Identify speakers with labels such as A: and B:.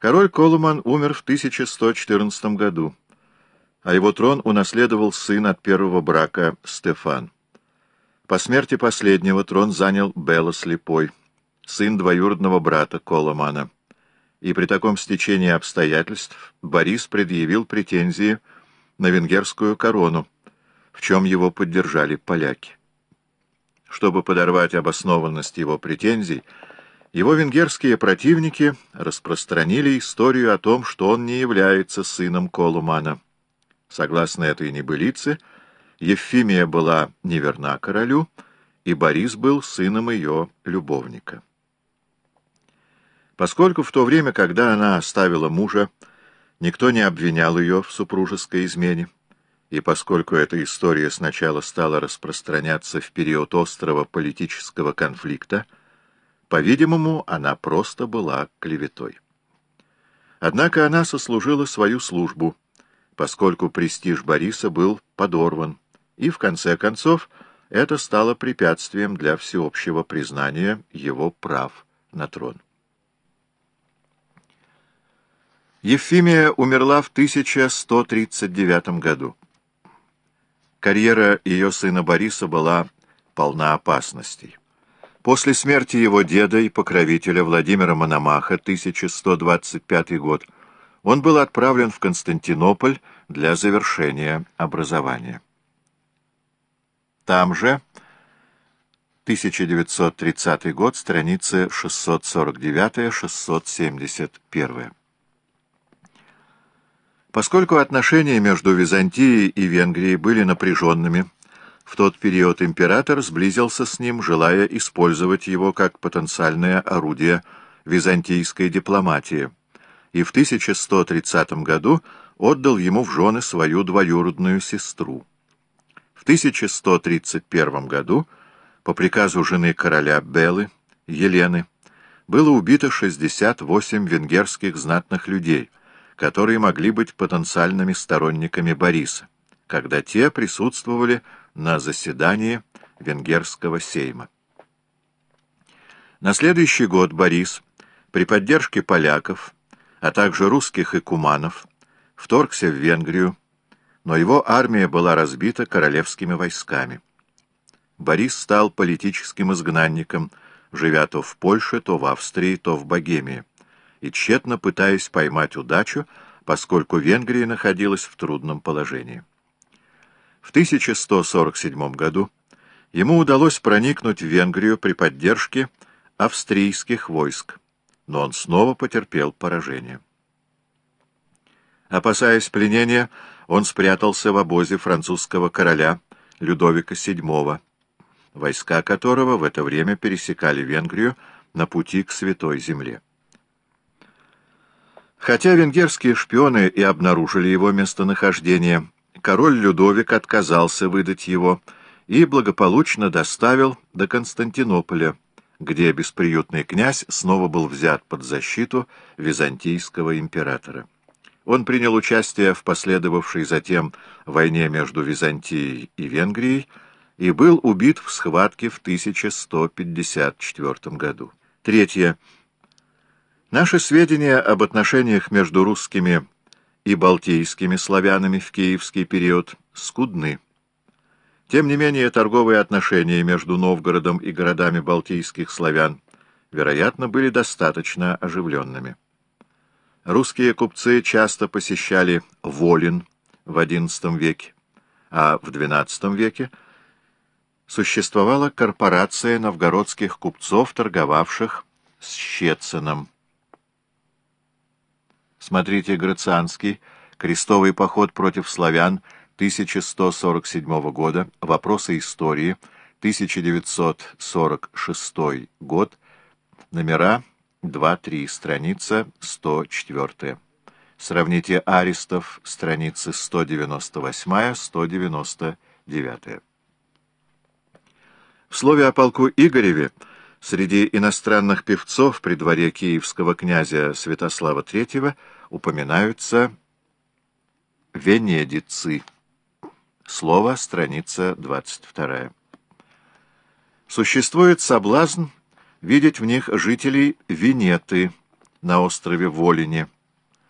A: Король Колуман умер в 1114 году, а его трон унаследовал сын от первого брака Стефан. По смерти последнего трон занял Белла Слепой, сын двоюродного брата Коломана. И при таком стечении обстоятельств Борис предъявил претензии на венгерскую корону, в чем его поддержали поляки. Чтобы подорвать обоснованность его претензий, его венгерские противники распространили историю о том, что он не является сыном Колумана. Согласно этой небылице, Евфимия была неверна королю, и Борис был сыном ее любовника. Поскольку в то время, когда она оставила мужа, никто не обвинял ее в супружеской измене, и поскольку эта история сначала стала распространяться в период острого политического конфликта, по-видимому, она просто была клеветой. Однако она сослужила свою службу, поскольку престиж Бориса был подорван, и, в конце концов, это стало препятствием для всеобщего признания его прав на трон. Ефимия умерла в 1139 году. Карьера ее сына Бориса была полна опасностей. После смерти его деда и покровителя Владимира Мономаха, 1125 год, он был отправлен в Константинополь для завершения образования. Там же, 1930 год, страницы 649-671. Поскольку отношения между Византией и Венгрией были напряженными, в тот период император сблизился с ним, желая использовать его как потенциальное орудие византийской дипломатии, и в 1130 году отдал ему в жены свою двоюродную сестру. В 1131 году по приказу жены короля Белы, Елены, было убито 68 венгерских знатных людей, которые могли быть потенциальными сторонниками Бориса, когда те присутствовали на заседании Венгерского сейма. На следующий год Борис при поддержке поляков, а также русских и куманов, вторгся в Венгрию, но его армия была разбита королевскими войсками. Борис стал политическим изгнанником, живя то в Польше, то в Австрии, то в Богемии, и тщетно пытаясь поймать удачу, поскольку Венгрия находилась в трудном положении. В 1147 году ему удалось проникнуть в Венгрию при поддержке австрийских войск, но он снова потерпел поражение. Опасаясь пленения, он спрятался в обозе французского короля Людовика VII, войска которого в это время пересекали Венгрию на пути к Святой Земле. Хотя венгерские шпионы и обнаружили его местонахождение, король Людовик отказался выдать его и благополучно доставил до Константинополя, где бесприютный князь снова был взят под защиту византийского императора. Он принял участие в последовавшей затем войне между Византией и Венгрией и был убит в схватке в 1154 году. Третье. Наши сведения об отношениях между русскими и балтийскими славянами в киевский период скудны. Тем не менее, торговые отношения между Новгородом и городами балтийских славян, вероятно, были достаточно оживленными. Русские купцы часто посещали Волин в XI веке, а в XII веке существовала корпорация новгородских купцов, торговавших с Щецином. Смотрите Грацианский, крестовый поход против славян 1147 года, вопросы истории, 1946 год, номера 2-3, страница 104. Сравните Аристов, страницы 198-199. В слове о полку Игореве Среди иностранных певцов при дворе киевского князя Святослава III упоминаются венедицы. Слово, страница 22. Существует соблазн видеть в них жителей Венеты, на острове Волине,